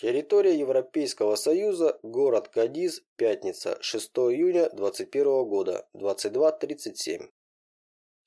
Территория Европейского Союза, город Кадиз, пятница, 6 июня 2021 года, 22.37.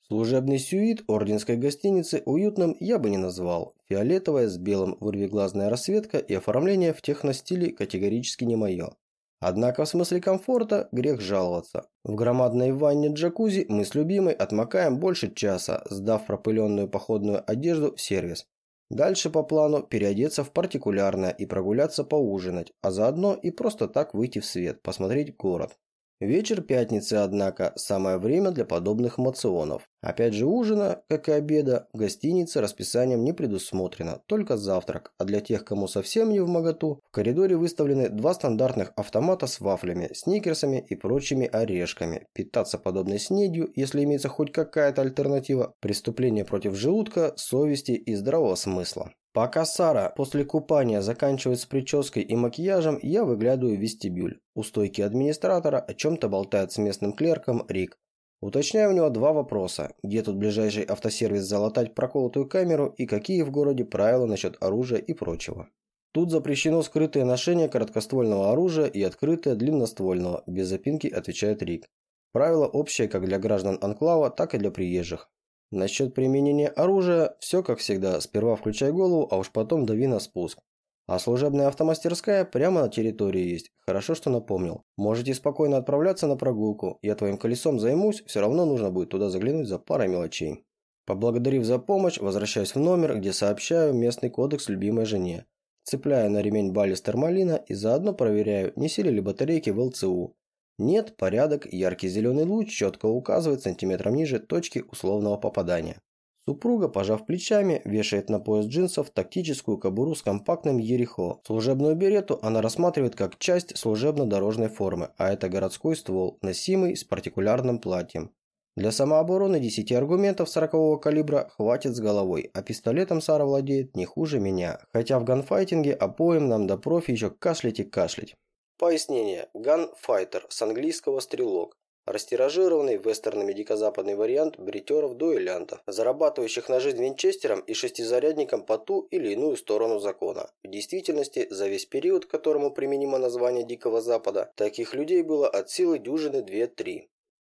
Служебный сюит орденской гостиницы уютным я бы не назвал. Фиолетовая с белым вырвиглазная расцветка и оформление в техностиле категорически не мое. Однако в смысле комфорта грех жаловаться. В громадной ванне джакузи мы с любимой отмокаем больше часа, сдав пропыленную походную одежду в сервис. Дальше по плану переодеться в партикулярное и прогуляться поужинать, а заодно и просто так выйти в свет, посмотреть город. Вечер пятницы, однако, самое время для подобных мационов. Опять же ужина, как и обеда, в гостинице расписанием не предусмотрено, только завтрак, а для тех, кому совсем не в моготу, в коридоре выставлены два стандартных автомата с вафлями, сникерсами и прочими орешками. Питаться подобной снедью, если имеется хоть какая-то альтернатива, преступление против желудка, совести и здравого смысла. Пока Сара после купания заканчивает с прической и макияжем, я выглядываю в вестибюль. У стойки администратора о чем-то болтает с местным клерком Рик. Уточняю у него два вопроса. Где тут ближайший автосервис залатать проколотую камеру и какие в городе правила насчет оружия и прочего. Тут запрещено скрытое ношение короткоствольного оружия и открытое длинноствольного, без запинки отвечает Рик. Правило общее как для граждан Анклава, так и для приезжих. Насчет применения оружия, все как всегда, сперва включай голову, а уж потом дави на спуск. А служебная автомастерская прямо на территории есть. Хорошо, что напомнил. Можете спокойно отправляться на прогулку. Я твоим колесом займусь, все равно нужно будет туда заглянуть за парой мелочей. Поблагодарив за помощь, возвращаюсь в номер, где сообщаю местный кодекс любимой жене. Цепляю на ремень баллист термалина и заодно проверяю, не сели ли батарейки в ЛЦУ. Нет, порядок, яркий зеленый луч четко указывает сантиметром ниже точки условного попадания. Супруга, пожав плечами, вешает на пояс джинсов тактическую кобуру с компактным ерехо. Служебную берету она рассматривает как часть служебно-дорожной формы, а это городской ствол, носимый с партикулярным платьем. Для самообороны 10 аргументов 40-го калибра хватит с головой, а пистолетом Сара владеет не хуже меня. Хотя в ганфайтинге опоем нам до профи еще кашлять и кашлять. Пояснение. Gunfighter с английского «стрелок». Растиражированный вестернами дикозападный вариант бритеров-дуэлянтов, зарабатывающих на жизнь винчестером и шестизарядником по ту или иную сторону закона. В действительности, за весь период, к которому применимо название Дикого Запада, таких людей было от силы дюжины 2-3.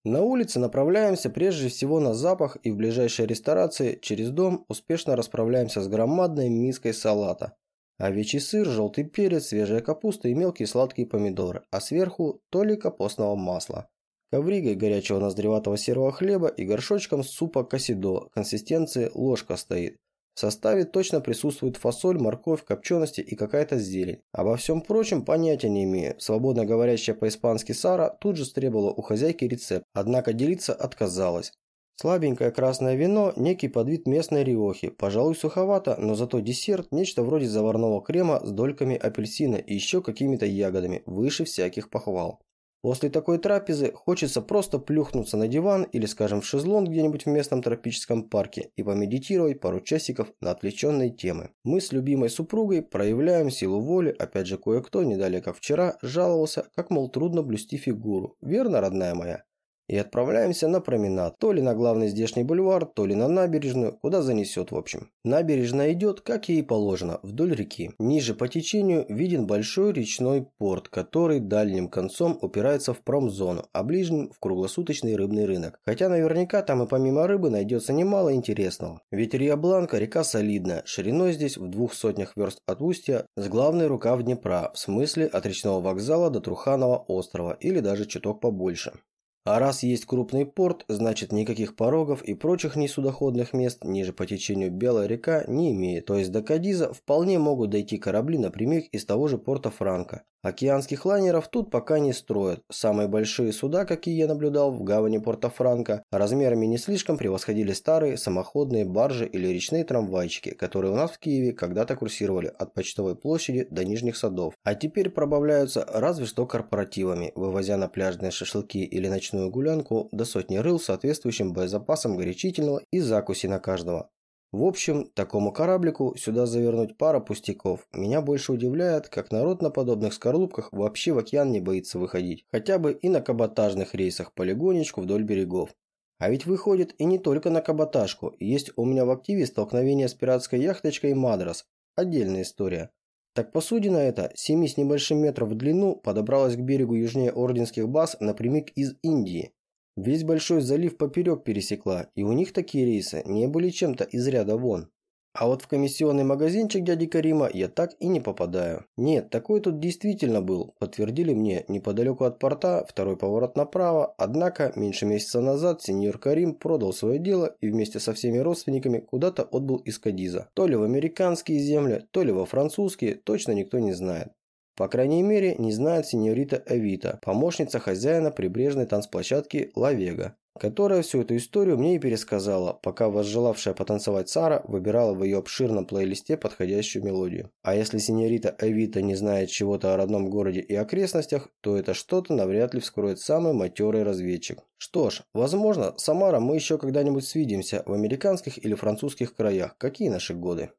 На улице направляемся прежде всего на запах и в ближайшей ресторации через дом успешно расправляемся с громадной миской салата. Овечий сыр, желтый перец, свежая капуста и мелкие сладкие помидоры, а сверху толика постного масла. Ковригой горячего ноздреватого серого хлеба и горшочком супа касидо, консистенции ложка стоит. В составе точно присутствует фасоль, морковь, копчености и какая-то зелень. Обо всем прочем понятия не имею. Свободно говорящая по-испански Сара тут же стребовала у хозяйки рецепт, однако делиться отказалась. Слабенькое красное вино – некий подвид местной риохи, пожалуй, суховато, но зато десерт – нечто вроде заварного крема с дольками апельсина и еще какими-то ягодами, выше всяких похвал. После такой трапезы хочется просто плюхнуться на диван или, скажем, в шезлонг где-нибудь в местном тропическом парке и помедитировать пару часиков на отвлеченные темы. Мы с любимой супругой проявляем силу воли, опять же кое-кто, не далее как вчера, жаловался, как, мол, трудно блюсти фигуру. Верно, родная моя? И отправляемся на променад, то ли на главный здешний бульвар, то ли на набережную, куда занесет в общем. Набережная идет, как ей положено, вдоль реки. Ниже по течению виден большой речной порт, который дальним концом упирается в промзону, а ближним в круглосуточный рыбный рынок. Хотя наверняка там и помимо рыбы найдется немало интересного. Ведь Риа-Бланка река солидная, шириной здесь в двух сотнях верст от устья, с главной рукав Днепра, в смысле от речного вокзала до Труханова острова или даже чуток побольше. А раз есть крупный порт, значит никаких порогов и прочих несудоходных мест ниже по течению Белая река не имеет. То есть до Кадиза вполне могут дойти корабли напрямик из того же порта Франка. Океанских лайнеров тут пока не строят. Самые большие суда, какие я наблюдал в гавани порта Франка, размерами не слишком превосходили старые самоходные баржи или речные трамвайчики, которые у нас в Киеве когда-то курсировали от Почтовой площади до Нижних садов, а теперь пробавляются разве что корпоративами, вывозя на пляжные шашлыки или ночную гулянку до сотни рыл с соответствующим боезапасом горячительного и закуси на каждого. В общем, такому кораблику сюда завернуть пара пустяков. Меня больше удивляет, как народ на подобных скорлупках вообще в океан не боится выходить. Хотя бы и на каботажных рейсах полигонечку вдоль берегов. А ведь выходит и не только на каботажку. Есть у меня в активе столкновение с пиратской яхточкой «Мадрас». Отдельная история. Так посудина эта, 7 с небольшим метров в длину, подобралась к берегу южнее Орденских баз напрямик из Индии. Весь Большой залив поперек пересекла, и у них такие рейсы не были чем-то из ряда вон. А вот в комиссионный магазинчик дяди Карима я так и не попадаю. Нет, такой тут действительно был, подтвердили мне неподалеку от порта, второй поворот направо, однако меньше месяца назад сеньор Карим продал свое дело и вместе со всеми родственниками куда-то отбыл из Кадиза. То ли в американские земли, то ли во французские, точно никто не знает. По крайней мере, не знает сеньорита Эвита, помощница хозяина прибрежной танцплощадки Ла Вега которая всю эту историю мне и пересказала, пока возжелавшая потанцевать Сара выбирала в ее обширном плейлисте подходящую мелодию. А если синьорита Эвита не знает чего-то о родном городе и окрестностях, то это что-то навряд ли вскроет самый матерый разведчик. Что ж, возможно, Самара мы еще когда-нибудь свидимся в американских или французских краях. Какие наши годы?